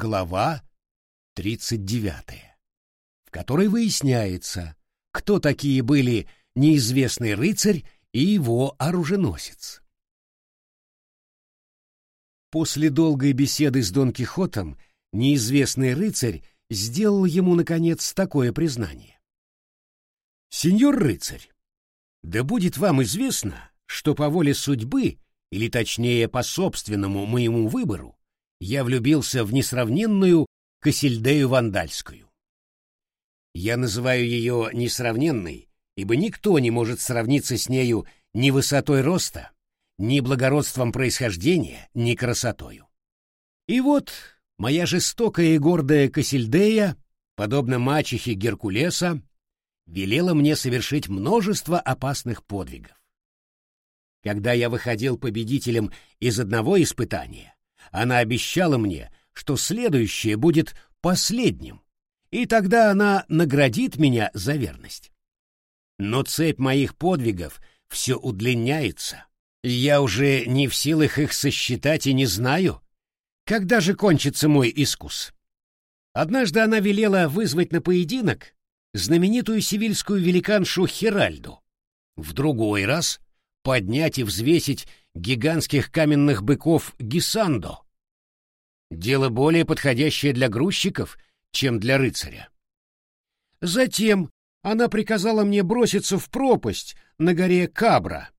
глава 39, в которой выясняется, кто такие были неизвестный рыцарь и его оруженосец. После долгой беседы с Дон Кихотом неизвестный рыцарь сделал ему, наконец, такое признание. «Сеньор рыцарь, да будет вам известно, что по воле судьбы, или точнее по собственному моему выбору, я влюбился в несравненную Кассильдею Вандальскую. Я называю ее несравненной, ибо никто не может сравниться с нею ни высотой роста, ни благородством происхождения, ни красотою. И вот моя жестокая и гордая Кассильдея, подобно мачехе Геркулеса, велела мне совершить множество опасных подвигов. Когда я выходил победителем из одного испытания, она обещала мне, что следующее будет последним, и тогда она наградит меня за верность. Но цепь моих подвигов все удлиняется, я уже не в силах их сосчитать и не знаю, когда же кончится мой искус. Однажды она велела вызвать на поединок знаменитую сивильскую великаншу Хиральду. В другой раз поднять и взвесить гигантских каменных быков Гисандо. Дело более подходящее для грузчиков, чем для рыцаря. Затем она приказала мне броситься в пропасть на горе Кабра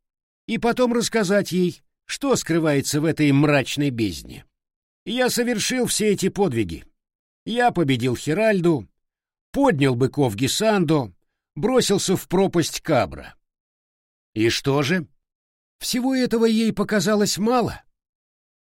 и потом рассказать ей, что скрывается в этой мрачной бездне. Я совершил все эти подвиги. Я победил Хиральду, поднял быков Гисандо, бросился в пропасть Кабра. И что же? Всего этого ей показалось мало.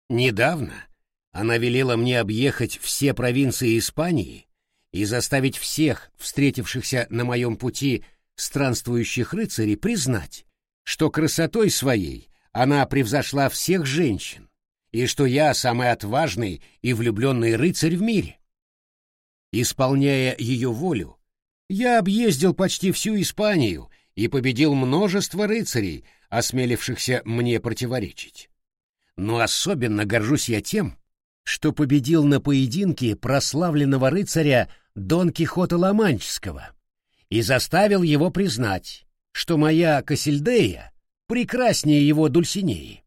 Недавно она велела мне объехать все провинции Испании и заставить всех встретившихся на моем пути странствующих рыцарей признать, что красотой своей она превзошла всех женщин, и что я самый отважный и влюбленный рыцарь в мире. Исполняя ее волю, я объездил почти всю Испанию и победил множество рыцарей, осмелившихся мне противоречить. Но особенно горжусь я тем, что победил на поединке прославленного рыцаря Дон Кихота Ломанческого и заставил его признать, что моя Кассильдея прекраснее его Дульсинеи.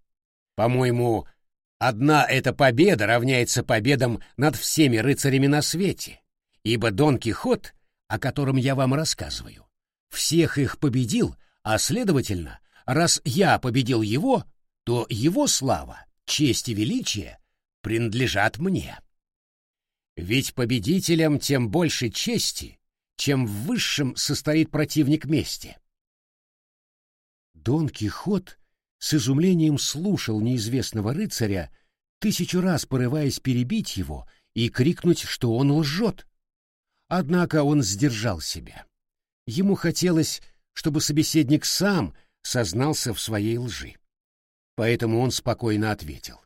По-моему, одна эта победа равняется победам над всеми рыцарями на свете, ибо Дон Кихот, о котором я вам рассказываю, всех их победил, а, следовательно, раз я победил его, то его слава, честь и величие принадлежат мне. Ведь победителям тем больше чести, чем в высшем состоит противник мести. Дон Кихот с изумлением слушал неизвестного рыцаря, тысячу раз порываясь перебить его и крикнуть, что он лжет. Однако он сдержал себя. Ему хотелось, чтобы собеседник сам сознался в своей лжи. Поэтому он спокойно ответил.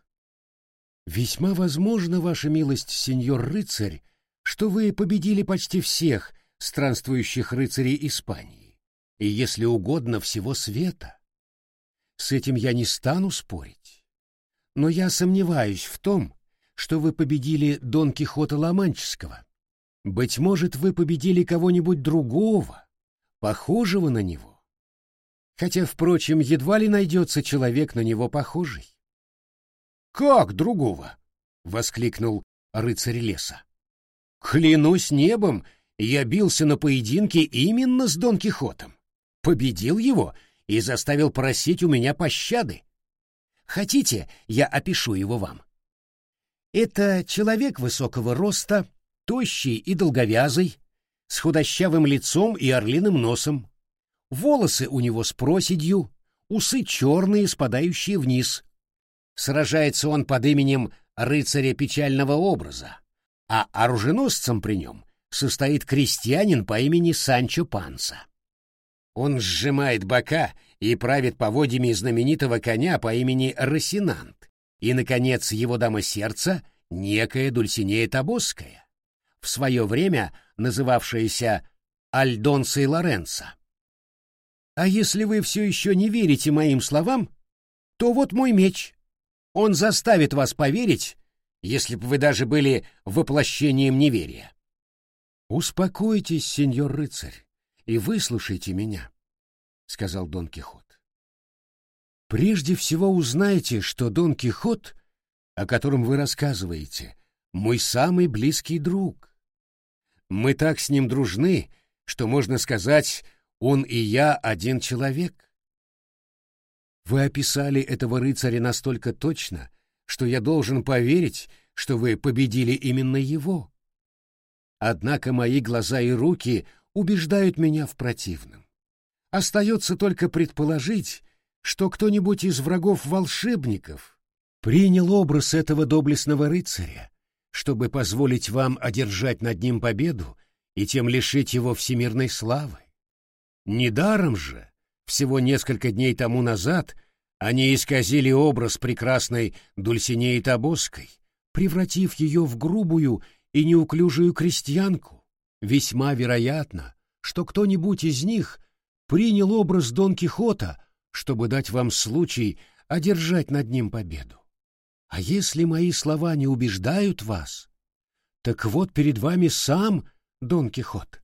«Весьма возможно, ваша милость, сеньор рыцарь, что вы победили почти всех странствующих рыцарей Испании, и, если угодно, всего света. С этим я не стану спорить. Но я сомневаюсь в том, что вы победили Дон Кихота Ломанческого. Быть может, вы победили кого-нибудь другого, похожего на него. Хотя, впрочем, едва ли найдется человек на него похожий. «Как другого?» — воскликнул рыцарь леса. «Клянусь небом, я бился на поединке именно с Дон Кихотом, победил его и заставил просить у меня пощады. Хотите, я опишу его вам? Это человек высокого роста, тощий и долговязый, с худощавым лицом и орлиным носом. Волосы у него с проседью, усы черные, спадающие вниз. Сражается он под именем рыцаря печального образа, а оруженосцем при нем состоит крестьянин по имени Санчо Панса. Он сжимает бока и правит поводьями знаменитого коня по имени Росинант, и, наконец, его дама сердца — некая Дульсинея Табосская в свое время называвшаяся Альдонсой Лоренцо. А если вы все еще не верите моим словам, то вот мой меч. Он заставит вас поверить, если бы вы даже были воплощением неверия. «Успокойтесь, сеньор рыцарь, и выслушайте меня», — сказал Дон Кихот. «Прежде всего узнайте, что Дон Кихот, о котором вы рассказываете, мой самый близкий друг. Мы так с ним дружны, что, можно сказать, он и я один человек. Вы описали этого рыцаря настолько точно, что я должен поверить, что вы победили именно его. Однако мои глаза и руки убеждают меня в противном. Остается только предположить, что кто-нибудь из врагов волшебников принял образ этого доблестного рыцаря, чтобы позволить вам одержать над ним победу и тем лишить его всемирной славы. Недаром же, всего несколько дней тому назад, они исказили образ прекрасной Дульсинеи Табоской, превратив ее в грубую и неуклюжую крестьянку. Весьма вероятно, что кто-нибудь из них принял образ Дон Кихота, чтобы дать вам случай одержать над ним победу. А если мои слова не убеждают вас, так вот перед вами сам Дон Кихот.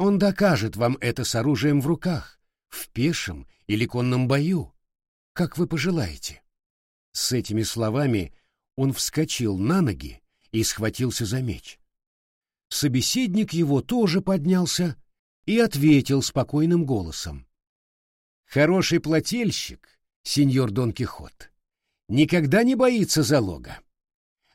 Он докажет вам это с оружием в руках, в пешем или конном бою, как вы пожелаете. С этими словами он вскочил на ноги и схватился за меч. Собеседник его тоже поднялся и ответил спокойным голосом. «Хороший плательщик, сеньор Дон Кихот, никогда не боится залога.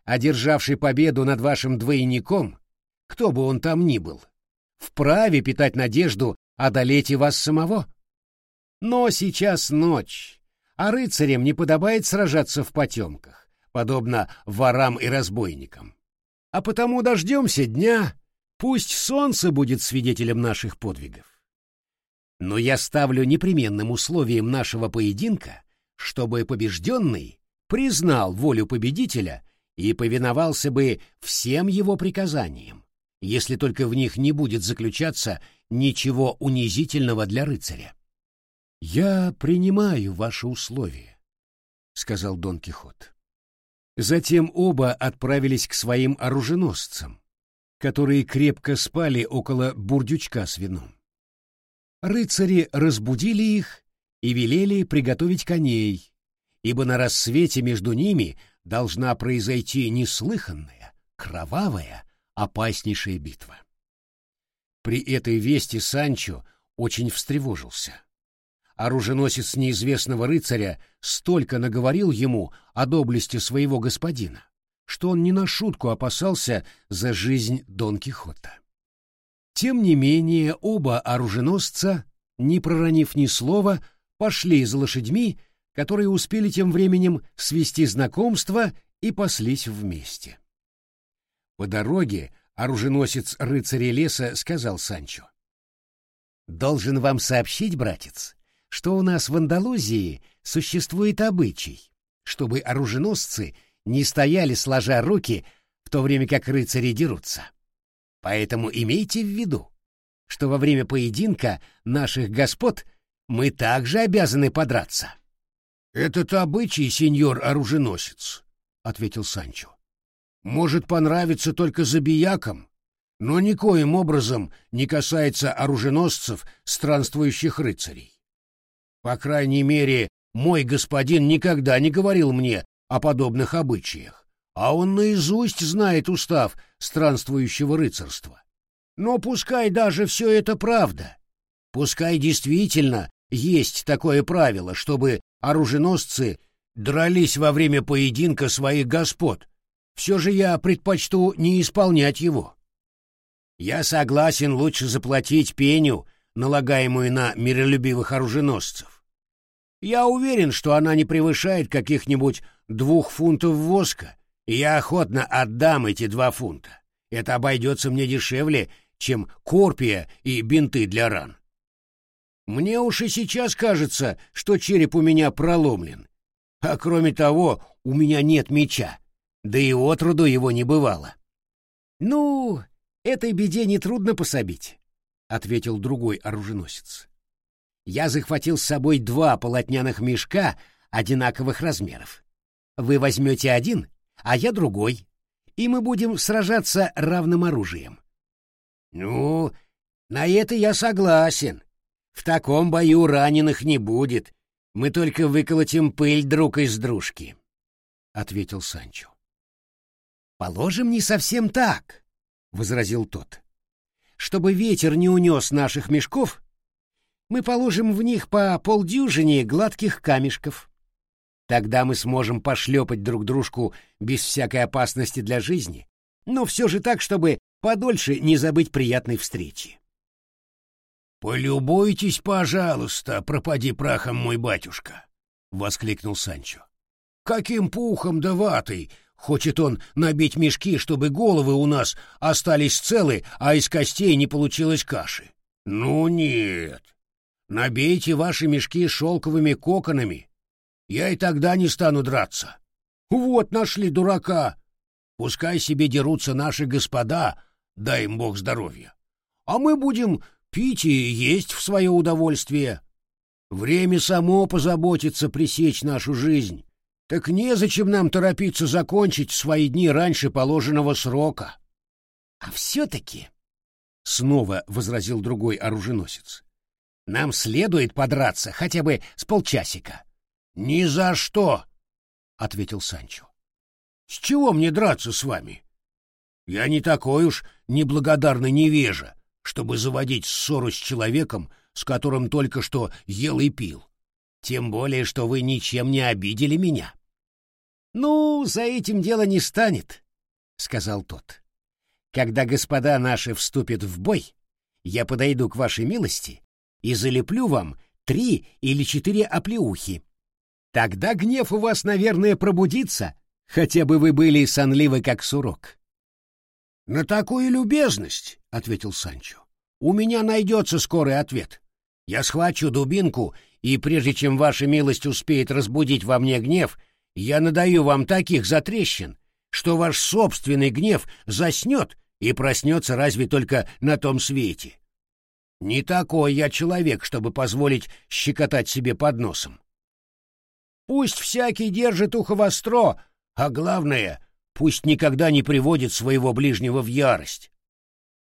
Одержавший победу над вашим двойником, кто бы он там ни был, — вправе питать надежду одолеть и вас самого. Но сейчас ночь, а рыцарям не подобает сражаться в потемках, подобно ворам и разбойникам. А потому дождемся дня, пусть солнце будет свидетелем наших подвигов. Но я ставлю непременным условием нашего поединка, чтобы побежденный признал волю победителя и повиновался бы всем его приказаниям если только в них не будет заключаться ничего унизительного для рыцаря. «Я принимаю ваши условия», — сказал Дон Кихот. Затем оба отправились к своим оруженосцам, которые крепко спали около бурдючка с вином. Рыцари разбудили их и велели приготовить коней, ибо на рассвете между ними должна произойти неслыханная, кровавая, опаснейшая битва. При этой вести Санчо очень встревожился. Оруженосец неизвестного рыцаря столько наговорил ему о доблести своего господина, что он не на шутку опасался за жизнь Дон Кихота. Тем не менее оба оруженосца, не проронив ни слова, пошли за лошадьми, которые успели тем временем свести знакомство и паслись вместе. По дороге оруженосец рыцаря леса сказал Санчо. «Должен вам сообщить, братец, что у нас в Андалузии существует обычай, чтобы оруженосцы не стояли сложа руки, в то время как рыцари дерутся. Поэтому имейте в виду, что во время поединка наших господ мы также обязаны подраться». «Этот обычай, сеньор оруженосец», — ответил Санчо может понравиться только забиякам, но никоим образом не касается оруженосцев, странствующих рыцарей. По крайней мере, мой господин никогда не говорил мне о подобных обычаях, а он наизусть знает устав странствующего рыцарства. Но пускай даже все это правда, пускай действительно есть такое правило, чтобы оруженосцы дрались во время поединка своих господ, все же я предпочту не исполнять его. Я согласен лучше заплатить пеню, налагаемую на миролюбивых оруженосцев. Я уверен, что она не превышает каких-нибудь двух фунтов воска, и я охотно отдам эти два фунта. Это обойдется мне дешевле, чем корпия и бинты для ран. Мне уж и сейчас кажется, что череп у меня проломлен. А кроме того, у меня нет меча да и отроду его не бывало. «Ну, этой беде нетрудно пособить», — ответил другой оруженосец. «Я захватил с собой два полотняных мешка одинаковых размеров. Вы возьмете один, а я другой, и мы будем сражаться равным оружием. Ну, на это я согласен. В таком бою раненых не будет. Мы только выколотим пыль друг из дружки, — ответил Санчо. Положим, не совсем так, — возразил тот. Чтобы ветер не унес наших мешков, мы положим в них по полдюжине гладких камешков. Тогда мы сможем пошлепать друг дружку без всякой опасности для жизни, но все же так, чтобы подольше не забыть приятной встречи. «Полюбуйтесь, пожалуйста, пропади прахом мой батюшка!» — воскликнул Санчо. «Каким пухом да ватой хочет он набить мешки, чтобы головы у нас остались целы, а из костей не получилось каши? Ну нет, набейте ваши мешки шелковыми коконами, я и тогда не стану драться. Вот нашли дурака. Пускай себе дерутся наши господа, дай им бог здоровья. А мы будем пить и есть в свое удовольствие. Время само позаботится пресечь нашу жизнь. Так незачем нам торопиться закончить свои дни раньше положенного срока. — А все-таки, — снова возразил другой оруженосец, — нам следует подраться хотя бы с полчасика. «Ни за что!» — ответил Санчо. «С чего мне драться с вами? Я не такой уж неблагодарный невежа, чтобы заводить ссору с человеком, с которым только что ел и пил. Тем более, что вы ничем не обидели меня». «Ну, за этим дело не станет», — сказал тот. «Когда господа наши вступят в бой, я подойду к вашей милости и залеплю вам три или четыре оплеухи, Тогда гнев у вас, наверное, пробудится, хотя бы вы были сонливы, как сурок. — На такую любезность, — ответил Санчо, — у меня найдется скорый ответ. Я схвачу дубинку, и прежде чем ваша милость успеет разбудить во мне гнев, я надаю вам таких затрещин, что ваш собственный гнев заснет и проснется разве только на том свете. Не такой я человек, чтобы позволить щекотать себе под носом. Пусть всякий держит ухо востро, а главное, пусть никогда не приводит своего ближнего в ярость.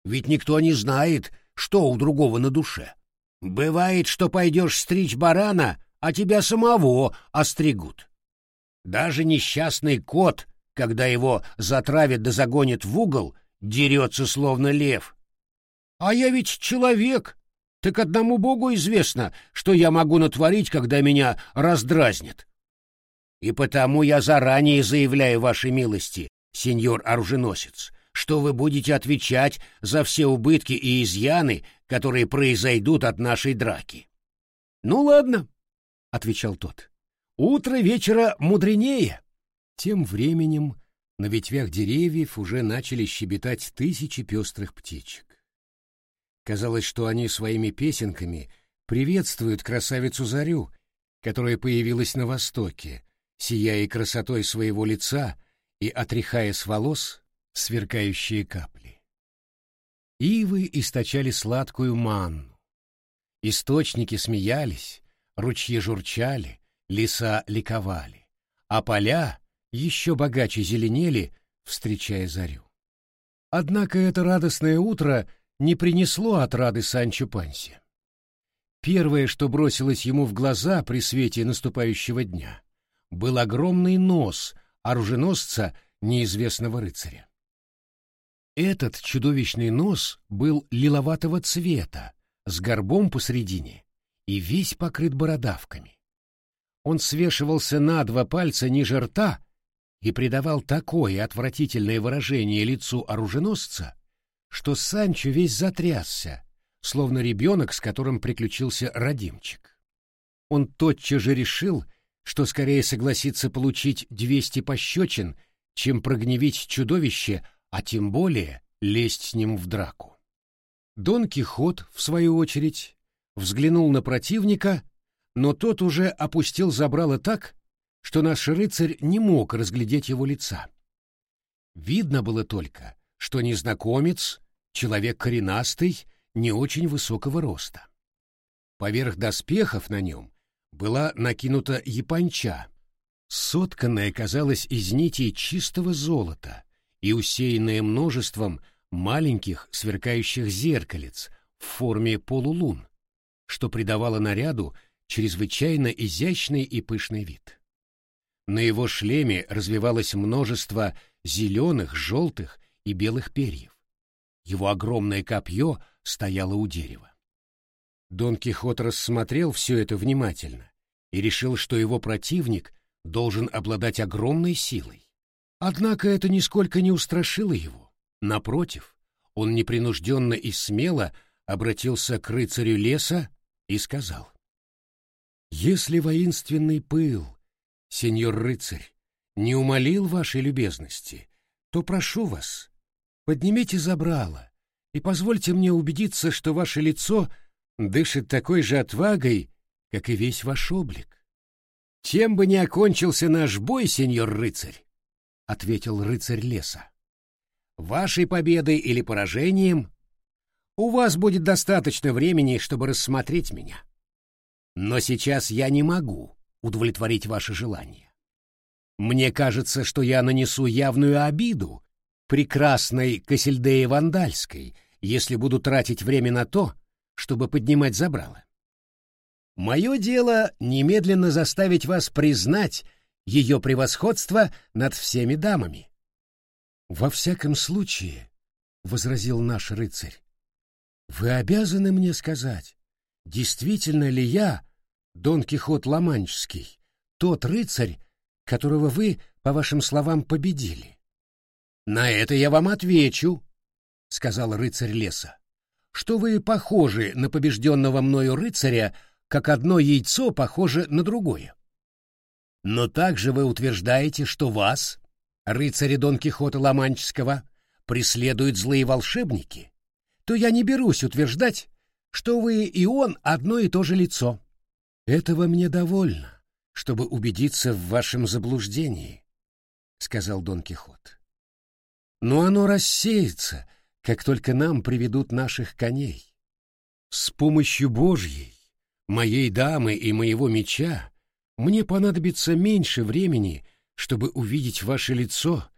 Ведь никто не знает, что у другого на душе. Бывает, что пойдешь стричь барана, а тебя самого остригут. Даже несчастный кот, когда его затравят да загонят в угол, дерется словно лев. А я ведь человек, так одному Богу известно, что я могу натворить, когда меня раздразнят. И потому я заранее заявляю вашей милости, сеньор оруженосец, что вы будете отвечать за все убытки и изъяны, которые произойдут от нашей драки. — Ну ладно, — отвечал тот, — утро вечера мудренее. Тем временем на ветвях деревьев уже начали щебетать тысячи пестрых птичек. Казалось, что они своими песенками приветствуют красавицу Зарю, которая появилась на востоке, сияя красотой своего лица и отряхая с волос сверкающие капли. Ивы источали сладкую манну. Источники смеялись, ручьи журчали, леса ликовали, а поля еще богаче зеленели, встречая зарю. Однако это радостное утро не принесло отрады Санчо Панси. Первое, что бросилось ему в глаза при свете наступающего дня, был огромный нос оруженосца неизвестного рыцаря. Этот чудовищный нос был лиловатого цвета, с горбом посредине и весь покрыт бородавками. Он свешивался на два пальца ниже рта и придавал такое отвратительное выражение лицу оруженосца, что Санчо весь затрясся, словно ребенок, с которым приключился родимчик. Он тотчас же решил, что скорее согласится получить двести пощечин, чем прогневить чудовище, а тем более лезть с ним в драку. Дон Кихот, в свою очередь, взглянул на противника, но тот уже опустил забрало так, что наш рыцарь не мог разглядеть его лица. Видно было только, что незнакомец, человек коренастый, не очень высокого роста. Поверх доспехов на нем была накинута японча, Сотканная казалась из нитей чистого золота и усеянная множеством маленьких сверкающих зеркалец в форме полулун, что придавало наряду чрезвычайно изящный и пышный вид. На его шлеме развивалось множество зеленых, желтых и белых перьев. Его огромное копье стояло у дерева. Дон Кихот рассмотрел все это внимательно и решил, что его противник должен обладать огромной силой. Однако это нисколько не устрашило его. Напротив, он непринужденно и смело обратился к рыцарю леса и сказал. «Если воинственный пыл, сеньор рыцарь, не умолил вашей любезности, то прошу вас, поднимите забрало и позвольте мне убедиться, что ваше лицо дышит такой же отвагой, как и весь ваш облик. Чем бы ни окончился наш бой, сеньор рыцарь, — ответил рыцарь леса, — вашей победой или поражением у вас будет достаточно времени, чтобы рассмотреть меня. Но сейчас я не могу удовлетворить ваше желание. Мне кажется, что я нанесу явную обиду прекрасной Кассельдее Вандальской, если буду тратить время на то, чтобы поднимать забрало. Мое дело немедленно заставить вас признать ее превосходство над всеми дамами. — Во всяком случае, — возразил наш рыцарь, — вы обязаны мне сказать, действительно ли я, Дон Кихот Ламанческий, тот рыцарь, которого вы, по вашим словам, победили. «На это я вам отвечу», — сказал рыцарь леса, «что вы похожи на побежденного мною рыцаря, как одно яйцо похоже на другое. Но также вы утверждаете, что вас, рыцаря Дон Кихота Ломанческого, преследуют злые волшебники, то я не берусь утверждать, что вы и он одно и то же лицо. Этого мне довольно, чтобы убедиться в вашем заблуждении, — сказал Дон Кихот но оно рассеется, как только нам приведут наших коней. С помощью Божьей, моей дамы и моего меча мне понадобится меньше времени, чтобы увидеть ваше лицо,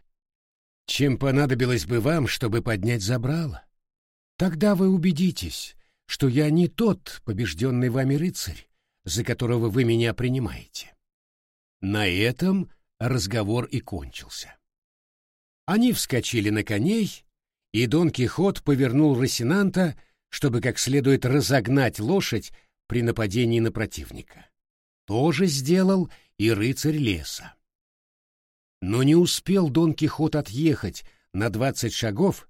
чем понадобилось бы вам, чтобы поднять забрало. Тогда вы убедитесь, что я не тот побежденный вами рыцарь, за которого вы меня принимаете. На этом разговор и кончился. Они вскочили на коней, и Дон Кихот повернул Росинанта, чтобы как следует разогнать лошадь при нападении на противника. То же сделал и рыцарь леса. Но не успел Дон Кихот отъехать на двадцать шагов,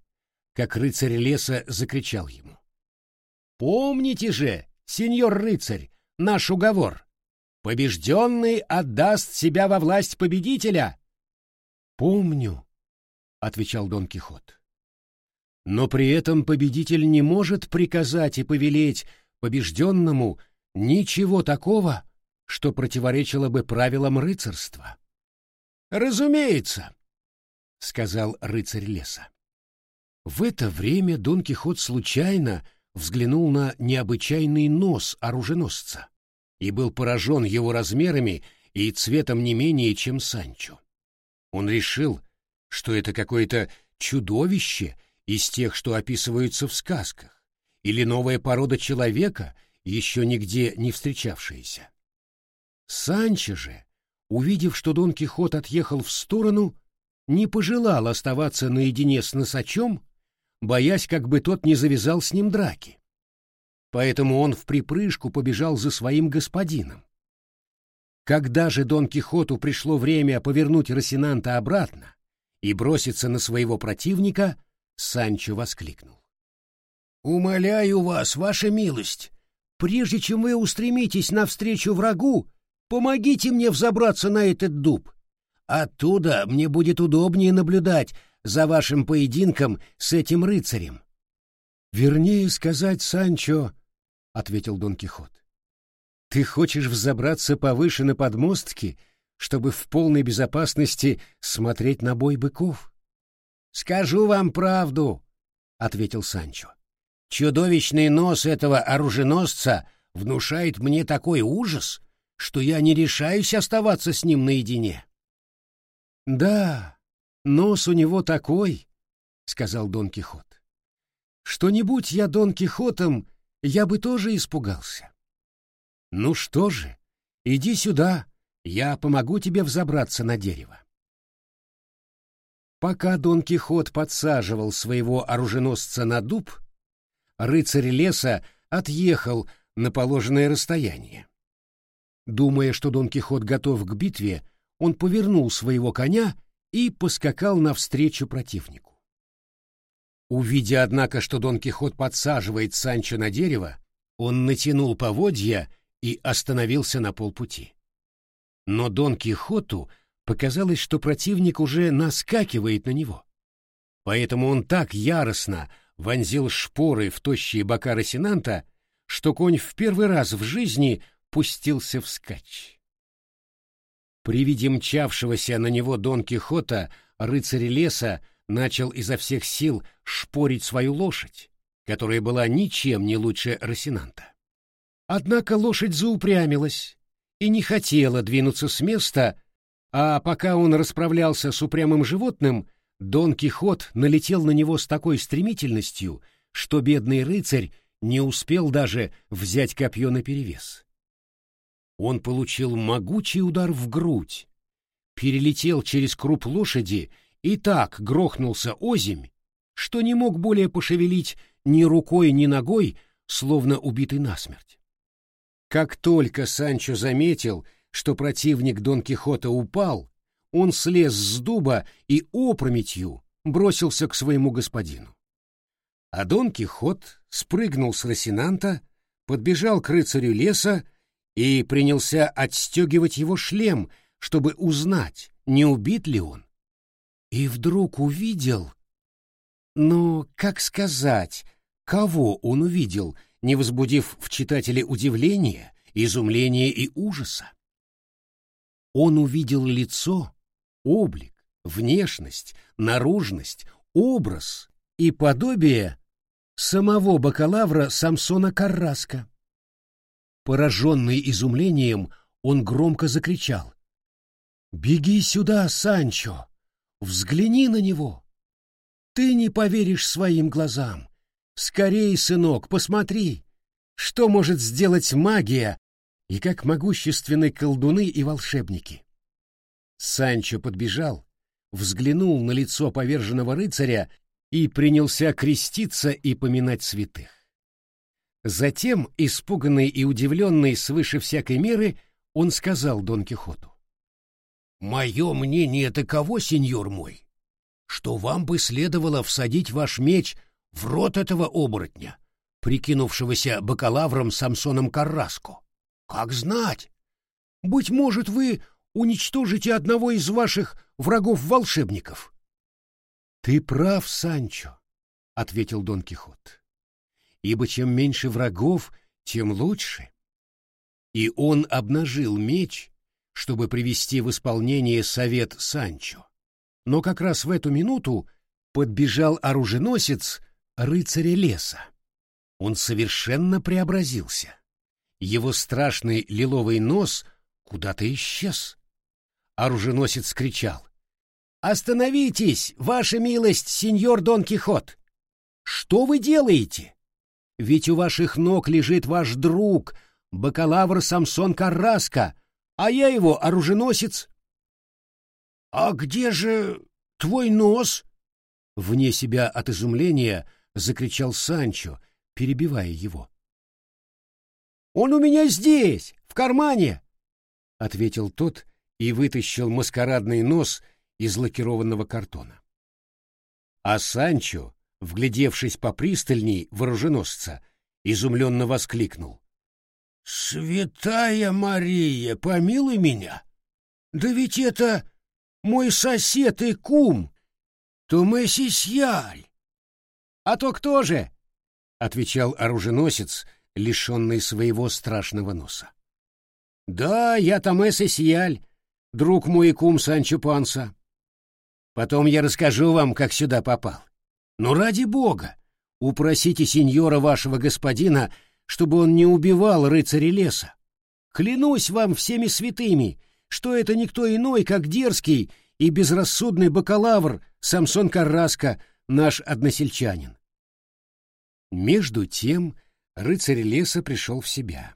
как рыцарь леса закричал ему. «Помните же, сеньор рыцарь, наш уговор. Побежденный отдаст себя во власть победителя». «Помню», — отвечал Дон Кихот. Но при этом победитель не может приказать и повелеть побежденному ничего такого, что противоречило бы правилам рыцарства. «Разумеется», — сказал рыцарь леса. В это время Дон Кихот случайно взглянул на необычайный нос оруженосца и был поражен его размерами и цветом не менее, чем Санчо. Он решил, что это какое-то чудовище из тех, что описываются в сказках, или новая порода человека, еще нигде не встречавшаяся. Санчо же, увидев, что Дон Кихот отъехал в сторону, не пожелал оставаться наедине с носачом, боясь, как бы тот не завязал с ним драки. Поэтому он в припрыжку побежал за своим господином. Когда же Дон Кихоту пришло время повернуть Росинанта обратно, и броситься на своего противника, Санчо воскликнул. «Умоляю вас, ваша милость, прежде чем вы устремитесь навстречу врагу, помогите мне взобраться на этот дуб. Оттуда мне будет удобнее наблюдать за вашим поединком с этим рыцарем». «Вернее сказать, Санчо», — ответил Дон Кихот, — «ты хочешь взобраться повыше на подмостки чтобы в полной безопасности смотреть на бой быков? «Скажу вам правду», — ответил Санчо. «Чудовищный нос этого оруженосца внушает мне такой ужас, что я не решаюсь оставаться с ним наедине. Да, нос у него такой, сказал Дон Кихот. Что не будь я Дон Кихотом, я бы тоже испугался. Ну что же, иди сюда, я помогу тебе взобраться на дерево. Пока Дон Кихот подсаживал своего оруженосца на дуб, рыцарь леса отъехал на положенное расстояние. Думая, что Дон Кихот готов к битве, он повернул своего коня и поскакал навстречу противнику. Увидя, однако, что Дон Кихот подсаживает Санчо на дерево, он натянул поводья и остановился на полпути. Но Дон Кихоту показалось, что противник уже наскакивает на него. Поэтому он так яростно вонзил шпоры в тощие бока Росинанта, что конь в первый раз в жизни пустился вскачь. При виде мчавшегося на него Дон Кихота рыцарь леса начал изо всех сил шпорить свою лошадь, которая была ничем не лучше Росинанта. Однако лошадь заупрямилась и не хотела двинуться с места, а пока он расправлялся с упрямым животным, Дон Кихот налетел на него с такой стремительностью, что бедный рыцарь не успел даже взять копье наперевес. Он получил могучий удар в грудь, перелетел через круп лошади и так грохнулся озимь, что не мог более пошевелить ни рукой, ни ногой, словно убитый насмерть. Как только Санчо заметил, что противник Дон Кихота упал, он слез с дуба и опрометью бросился к своему господину. А Дон Кихот спрыгнул с Росинанта, подбежал к рыцарю леса и принялся отстегивать его шлем, чтобы узнать, не убит ли он. И вдруг увидел... Ну, как сказать, кого он увидел, не возбудив в читателе удивления, изумления и ужаса? Он увидел лицо, облик, внешность, наружность, образ и подобие самого бакалавра Самсона Карраска. Пораженный изумлением, он громко закричал. «Беги сюда, Санчо! Взгляни на него! Ты не поверишь своим глазам! Скорей, сынок, посмотри, что может сделать магия и как могущественны колдуны и волшебники!» Санчо подбежал, взглянул на лицо поверженного рыцаря и принялся креститься и поминать святых. Затем, испуганный и удивленный свыше всякой меры, он сказал Дон Кихоту. «Мое мнение таково, сеньор мой, что вам бы следовало всадить ваш меч в рот этого оборотня, прикинувшегося бакалавром Самсоном Карраско. Как знать? Быть может, вы уничтожите одного из ваших врагов-волшебников». «Ты прав, Санчо», — ответил Дон Кихот ибо чем меньше врагов, тем лучше. И он обнажил меч, чтобы привести в исполнение совет Санчо. Но как раз в эту минуту подбежал оруженосец рыцаря леса. Он совершенно преобразился. Его страшный лиловый нос куда-то исчез. Оруженосец кричал. «Остановитесь, ваша милость, сеньор Дон Кихот! Что вы делаете? Ведь у ваших ног лежит ваш друг, бакалавр Самсон Карраска, а я его оруженосец. — А где же твой нос? — вне себя от изумления закричал Санчо, перебивая его. — Он у меня здесь, в кармане, — ответил тот и вытащил маскарадный нос из лакированного картона. А Санчо вглядевшись попристальней в оруженосца, изумленно воскликнул. «Святая Мария, помилуй меня! Да ведь это мой сосед и кум, Тумесисьяль!» «А то кто же?» — отвечал оруженосец, лишенный своего страшного носа. «Да, я Томес Исьяль, друг мой и кум Санчо Панса. Потом я расскажу вам, как сюда попал. Но ради бога, упросите сеньора вашего господина, чтобы он не убивал рыцаря леса. Клянусь вам всеми святыми, что это никто иной, как дерзкий и безрассудный бакалавр Самсон Карраско, наш односельчанин. Между тем рыцарь леса пришел в себя.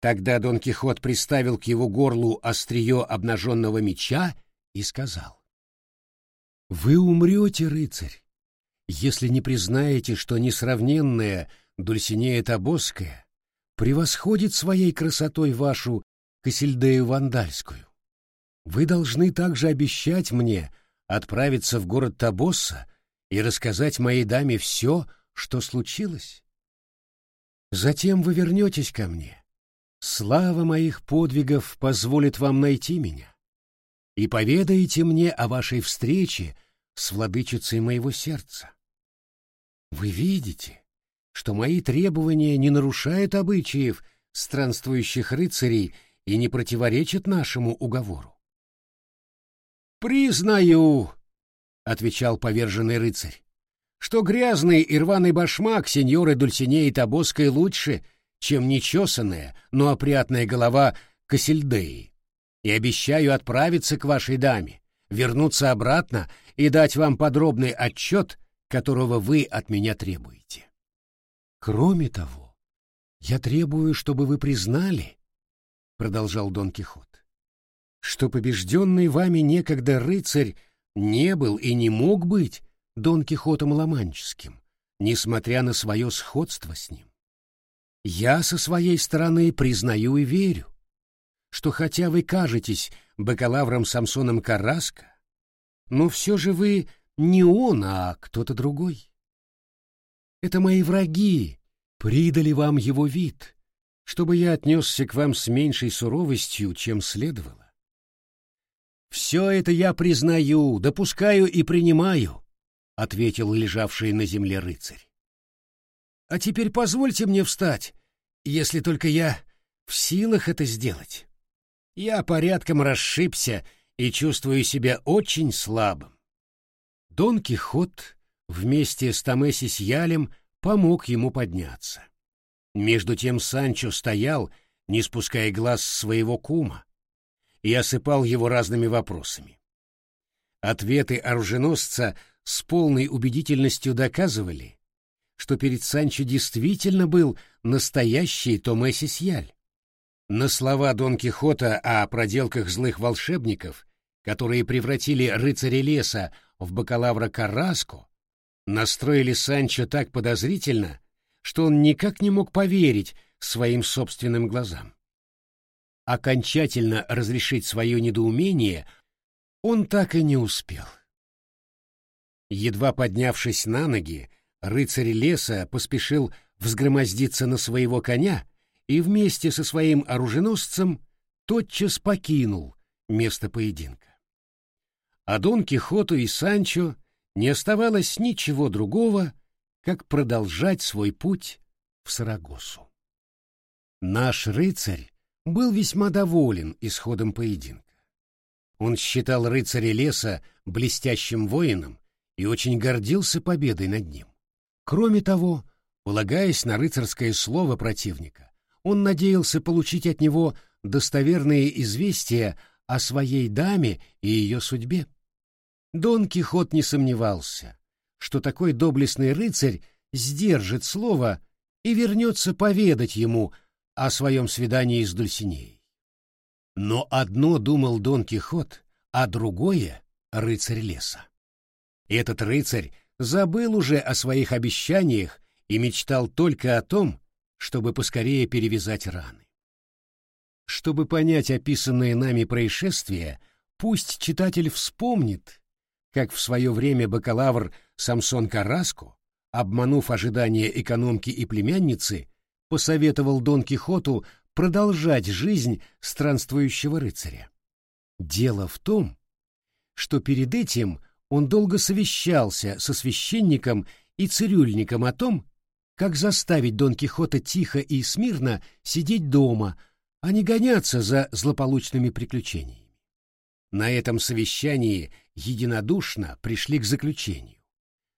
Тогда Дон Кихот приставил к его горлу острие обнаженного меча и сказал. «Вы умрете, рыцарь, если не признаете, что несравненная Дульсинея Тобосская превосходит своей красотой вашу Кассельдею Вандальскую. Вы должны также обещать мне отправиться в город Табосса и рассказать моей даме все, что случилось. Затем вы вернетесь ко мне. Слава моих подвигов позволит вам найти меня. И поведаете мне о вашей встрече с владычицей моего сердца. Вы видите, что мои требования не нарушают обычаев странствующих рыцарей и не противоречат нашему уговору. «Признаю», — отвечал поверженный рыцарь, что грязный и рваный башмак сеньоры Дульсинеи Табоской лучше, чем нечесанная, но опрятная голова Кассельдеи, и обещаю отправиться к вашей даме, вернуться обратно и дать вам подробный отчет, которого вы от меня требуете. Кроме того, я требую, чтобы вы признали, — продолжал Дон Кихот, — что побежденный вами некогда рыцарь не был и не мог быть Дон Кихотом Ломанческим, несмотря на свое сходство с ним. Я со своей стороны признаю и верю, что хотя вы кажетесь бакалавром Самсоном Караско, но все же вы не он, а кто-то другой. Это мои враги придали вам его вид, чтобы я отнесся к вам с меньшей суровостью, чем следовало. Все это я признаю, допускаю и принимаю, ответил лежавший на земле рыцарь. А теперь позвольте мне встать, если только я в силах это сделать. Я порядком расшибся и чувствую себя очень слабым. Дон Кихот вместе с Томеси Ялем помог ему подняться. Между тем Санчо стоял, не спуская глаз своего кума, и осыпал его разными вопросами. Ответы оруженосца с полной убедительностью доказывали, что перед Санчо действительно был настоящий Томеси Сьяль. На слова Дон Кихота о проделках злых волшебников, которые превратили рыцаря леса в бакалавра Карраско, настроили Санчо так подозрительно, что он никак не мог поверить своим собственным глазам. Окончательно разрешить свое недоумение он так и не успел. Едва поднявшись на ноги, рыцарь леса поспешил взгромоздиться на своего коня и вместе со своим оруженосцем тотчас покинул место поединка. А Дон Кихоту и Санчо не оставалось ничего другого, как продолжать свой путь в Сарагосу. Наш рыцарь был весьма доволен исходом поединка. Он считал рыцаря леса блестящим воином и очень гордился победой над ним. Кроме того, полагаясь на рыцарское слово противника, он надеялся получить от него достоверные известия о своей даме и ее судьбе. Дон Кихот не сомневался, что такой доблестный рыцарь сдержит слово и вернется поведать ему о своем свидании с Дульсинеей. Но одно думал Дон Кихот, а другое — рыцарь леса. Этот рыцарь забыл уже о своих обещаниях и мечтал только о том, чтобы поскорее перевязать раны. Чтобы понять описанные нами происшествия, пусть читатель вспомнит, как в свое время бакалавр Самсон Караско, обманув ожидания экономки и племянницы, посоветовал Дон Кихоту продолжать жизнь странствующего рыцаря. Дело в том, что перед этим он долго совещался со священником и цирюльником о том, как заставить Дон Кихота тихо и смирно сидеть дома, а не гоняться за злополучными приключениями. На этом совещании единодушно пришли к заключению,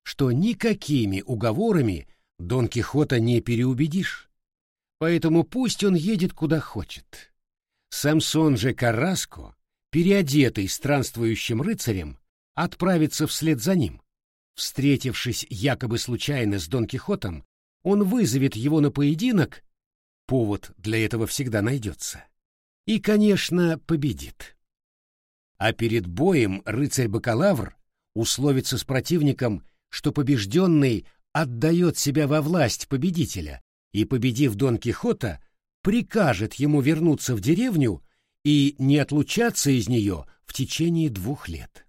что никакими уговорами Дон Кихота не переубедишь. поэтому пусть он едет куда хочет. Самсон же Караско, переодетый странствующим рыцарем, отправится вслед за ним. Встретившись якобы случайно с Дон Кихотом, он вызовет его на поединок, повод для этого всегда найдется, и, конечно, победит. А перед боем рыцарь-бакалавр условится с противником, что побежденный отдает себя во власть победителя и, победив Дон Кихота, прикажет ему вернуться в деревню и не отлучаться из нее в течение двух лет.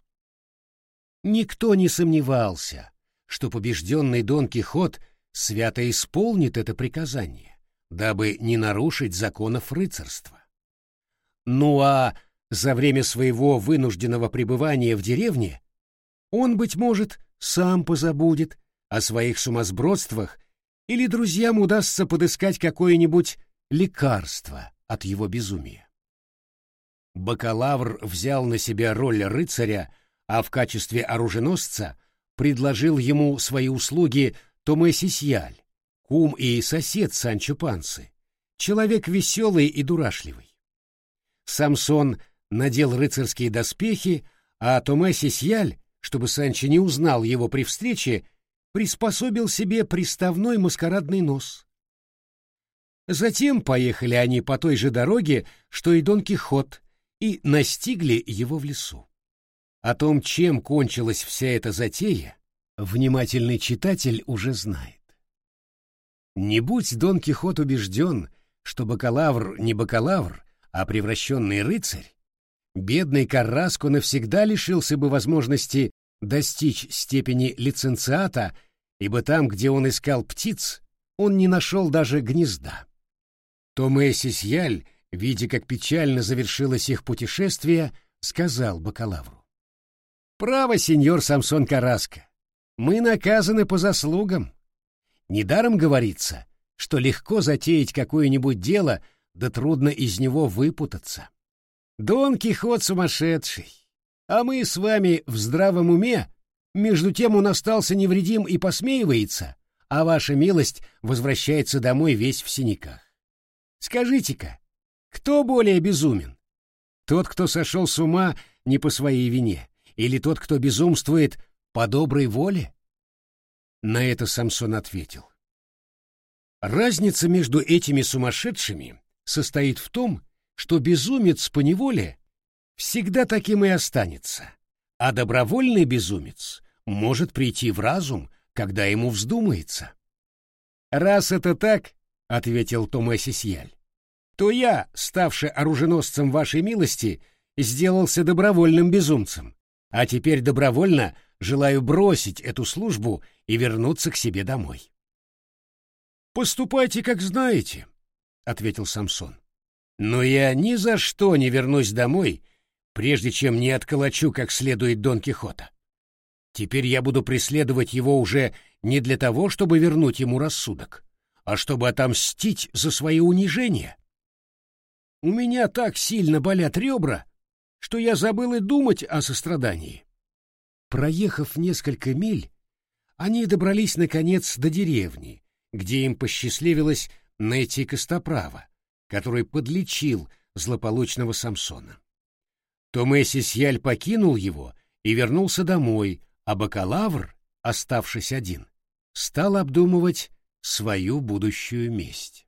Никто не сомневался, что побежденный Дон Кихот свято исполнит это приказание, дабы не нарушить законов рыцарства. Ну а за время своего вынужденного пребывания в деревне он, быть может, сам позабудет о своих сумасбродствах или друзьям удастся подыскать какое-нибудь лекарство от его безумия. Бакалавр взял на себя роль рыцаря, а в качестве оруженосца предложил ему свои услуги Томе кум и сосед Санчо Пансы, человек веселый и дурашливый. Самсон надел рыцарские доспехи, а Томе Сисьяль, чтобы Санчо не узнал его при встрече, приспособил себе приставной маскарадный нос. Затем поехали они по той же дороге, что и Дон Кихот, и настигли его в лесу. О том, чем кончилась вся эта затея, внимательный читатель уже знает. Не будь Дон Кихот убежден, что бакалавр не бакалавр, а превращенный рыцарь, бедный Карраско навсегда лишился бы возможности достичь степени лиценциата, ибо там, где он искал птиц, он не нашел даже гнезда. Томе Сисьяль, видя, как печально завершилось их путешествие, сказал бакалавру. «Право, сеньор Самсон Караско, мы наказаны по заслугам. Недаром говорится, что легко затеять какое-нибудь дело, да трудно из него выпутаться. Дон Кихот сумасшедший, а мы с вами в здравом уме, между тем он остался невредим и посмеивается, а ваша милость возвращается домой весь в синяках. Скажите-ка, кто более безумен? Тот, кто сошел с ума не по своей вине, или тот, кто безумствует по доброй воле? На это Самсон ответил. Разница между этими сумасшедшими состоит в том, что безумец по неволе всегда таким и останется, а добровольный безумец может прийти в разум, когда ему вздумается. «Раз это так, — ответил Тома Сисьяль, — то я, ставший оруженосцем вашей милости, сделался добровольным безумцем, а теперь добровольно желаю бросить эту службу и вернуться к себе домой. «Поступайте, как знаете», — ответил Самсон. «Но я ни за что не вернусь домой, прежде чем не отколочу как следует Дон Кихота. Теперь я буду преследовать его уже не для того, чтобы вернуть ему рассудок, а чтобы отомстить за свои унижения. У меня так сильно болят ребра, что я забыл и думать о сострадании. Проехав несколько миль, они добрались, наконец, до деревни, где им посчастливилось найти Костоправа, который подлечил злополучного Самсона. Томе Сисьяль покинул его и вернулся домой, а бакалавр, оставшись один, стал обдумывать свою будущую месть.